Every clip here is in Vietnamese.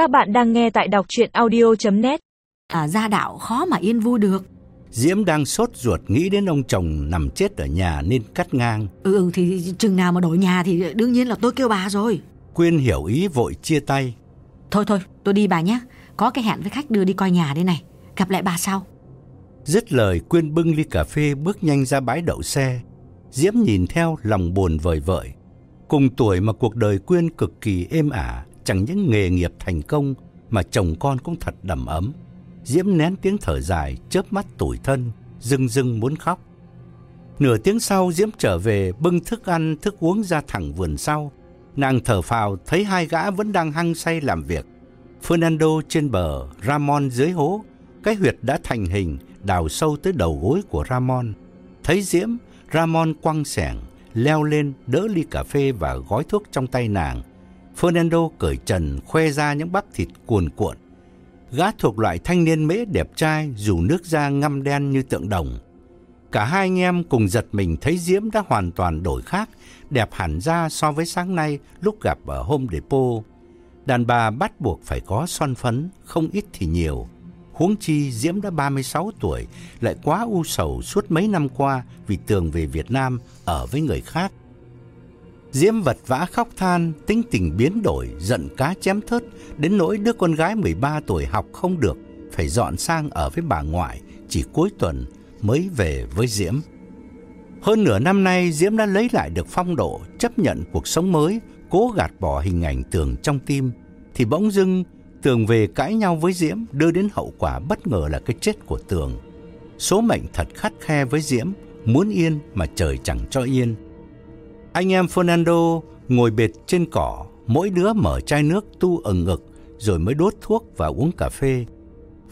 Các bạn đang nghe tại đọc chuyện audio.net à, gia đạo khó mà yên vui được. Diễm đang sốt ruột nghĩ đến ông chồng nằm chết ở nhà nên cắt ngang. Ừ, ừ thì chừng nào mà đổi nhà thì đương nhiên là tôi kêu bà rồi. Quyên hiểu ý vội chia tay. Thôi thôi, tôi đi bà nhé. Có cái hẹn với khách đưa đi coi nhà đây này. Gặp lại bà sau. Dứt lời Quyên bưng ly cà phê bước nhanh ra bãi đậu xe. Diễm nhìn theo lòng buồn vời vợi. Cùng tuổi mà cuộc đời Quyên cực kỳ êm ả, chẳng những nghề nghiệp thành công mà chồng con cũng thật đầm ấm. Diễm nén tiếng thở dài, chớp mắt tủi thân, rưng rưng muốn khóc. Nửa tiếng sau Diễm trở về bưng thức ăn, thức uống ra thẳng vườn sau. Nàng thở phào thấy hai gã vẫn đang hăng say làm việc. Fernando trên bờ, Ramon dưới hố, cái huyệt đã thành hình, đào sâu tới đầu gối của Ramon. Thấy Diễm, Ramon quăng sẻng, leo lên đỡ ly cà phê và gói thuốc trong tay nàng. Fernando cởi trần khoe ra những bắp thịt cuồn cuộn. Gã thuộc loại thanh niên mễ đẹp trai dù nước da ngăm đen như tượng đồng. Cả hai anh em cùng giật mình thấy Diễm đã hoàn toàn đổi khác, đẹp hẳn ra so với sáng nay lúc gặp ở Home Depot. Đàn bà bắt buộc phải có son phấn, không ít thì nhiều. Huống chi Diễm đã 36 tuổi, lại quá u sầu suốt mấy năm qua vì tường về Việt Nam ở với người khác. Diễm vật vã khóc than, tính tình biến đổi, giận cá chém thớt, đến nỗi đứa con gái 13 tuổi học không được, phải dọn sang ở với bà ngoại, chỉ cuối tuần mới về với Diễm. Hơn nửa năm nay, Diễm đã lấy lại được phong độ, chấp nhận cuộc sống mới, cố gạt bỏ hình ảnh Tường trong tim, thì bỗng dưng Tường về cãi nhau với Diễm đưa đến hậu quả bất ngờ là cái chết của Tường. Số mệnh thật khắt khe với Diễm, muốn yên mà trời chẳng cho yên. Anh em Fernando ngồi bệt trên cỏ, mỗi đứa mở chai nước tu ẩn ngực rồi mới đốt thuốc và uống cà phê.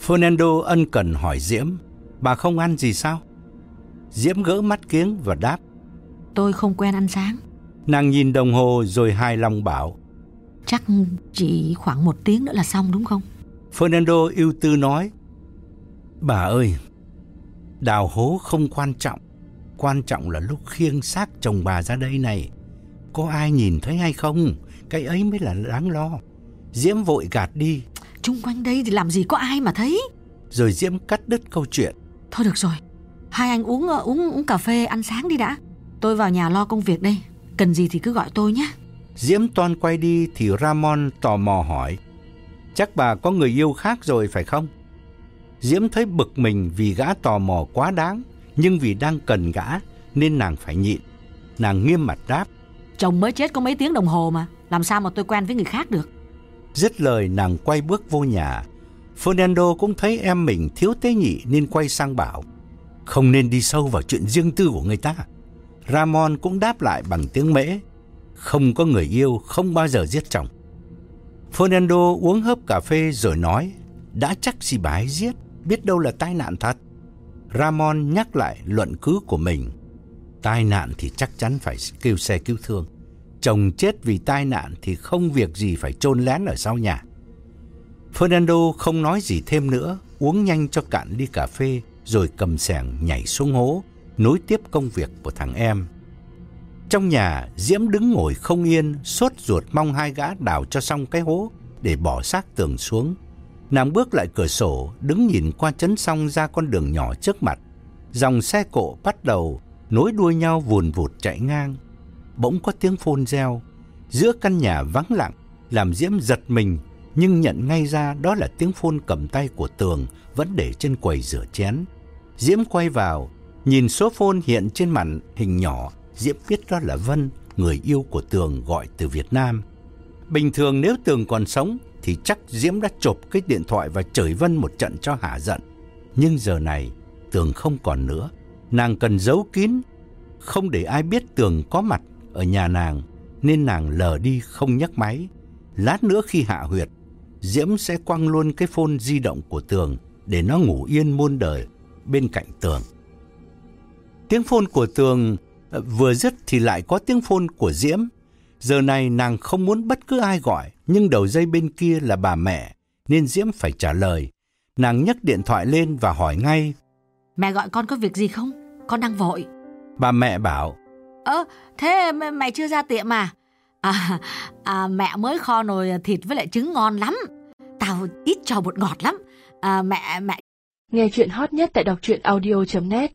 Fernando ân cần hỏi Diễm, bà không ăn gì sao? Diễm gỡ mắt kiếng và đáp, Tôi không quen ăn sáng. nàng nhìn đồng hồ rồi hài lòng bảo, Chắc chỉ khoảng một tiếng nữa là xong đúng không? Fernando yêu tư nói, bà ơi, đào hố không quan trọng, quan trọng là lúc khiêng xác chồng bà ra đây này. Có ai nhìn thấy hay không? Cái ấy mới là đáng lo. Diễm vội gạt đi, Chung quanh đây thì làm gì có ai mà thấy. rồi Diễm cắt đứt câu chuyện. Thôi được rồi. Hai anh uống ờ, uống uống cà phê ăn sáng đi đã. Tôi vào nhà lo công việc đây. Cần gì thì cứ gọi tôi nhé. Diễm toan quay đi thì Ramon tò mò hỏi, chắc bà có người yêu khác rồi phải không? Diễm thấy bực mình vì gã tò mò quá đáng, nhưng vì đang cần gã nên nàng phải nhịn. Nàng nghiêm mặt đáp, Chồng mới chết có mấy tiếng đồng hồ mà. Làm sao mà tôi quen với người khác được. Dứt lời nàng quay bước vô nhà. Fernando cũng thấy em mình thiếu tế nhị nên quay sang bảo. Không nên đi sâu vào chuyện riêng tư của người ta. Ramon cũng đáp lại bằng tiếng mễ. Không có người yêu, không bao giờ giết chồng. Fernando uống hớp cà phê rồi nói. Đã chắc gì ấy giết, biết đâu là tai nạn thật. Ramon nhắc lại luận cứ của mình. Tai nạn thì chắc chắn phải kêu xe cứu thương. Chồng chết vì tai nạn thì không việc gì phải chôn lén ở sau nhà. Fernando không nói gì thêm nữa, uống nhanh cho cạn ly cà phê rồi cầm xẻng nhảy xuống hố, nối tiếp công việc của thằng em. Trong nhà, Diễm đứng ngồi không yên, sốt ruột mong hai gã đào cho xong cái hố để bỏ xác tường xuống. Nàng bước lại cửa sổ, đứng nhìn qua chấn song ra con đường nhỏ trước mặt. Dòng xe cộ bắt đầu nối đuôi nhau vùn vụt chạy ngang. Bỗng có tiếng phôn reo, giữa căn nhà vắng lặng, làm Diễm giật mình, nhưng nhận ngay ra đó là tiếng phôn cầm tay của Tường vẫn để trên quầy rửa chén. Diễm quay vào, nhìn số phone hiện trên màn hình nhỏ, Diễm biết đó là Vân, người yêu của Tường gọi từ Việt Nam. Bình thường nếu Tường còn sống thì chắc Diễm đã chộp cái điện thoại và chửi Vân một trận cho hả giận. Nhưng giờ này, Tường không còn nữa. Nàng cần giấu kín, không để ai biết Tường có mặt ở nhà nàng, nên nàng lờ đi không nhấc máy. Lát nữa khi hạ huyệt, Diễm sẽ quăng luôn cái phone di động của Tường để nó ngủ yên muôn đời bên cạnh Tường. Tiếng phone của Tường ờ, vừa dứt thì lại có tiếng phone của Diễm. Giờ này nàng không muốn bất cứ ai gọi, nhưng đầu dây bên kia là bà mẹ, nên Diễm phải trả lời. Nàng nhấc điện thoại lên và hỏi ngay. Mẹ gọi con có việc gì không? Con đang vội. Bà mẹ bảo, Ơ, thế mẹ, mẹ chưa ra tiệm à? À, à? Mẹ mới kho nồi thịt với lại trứng ngon lắm. xào ít trò bột ngọt lắm. À, mẹ mẹ Nghe chuyện hot nhất tại đọc truyện audio.net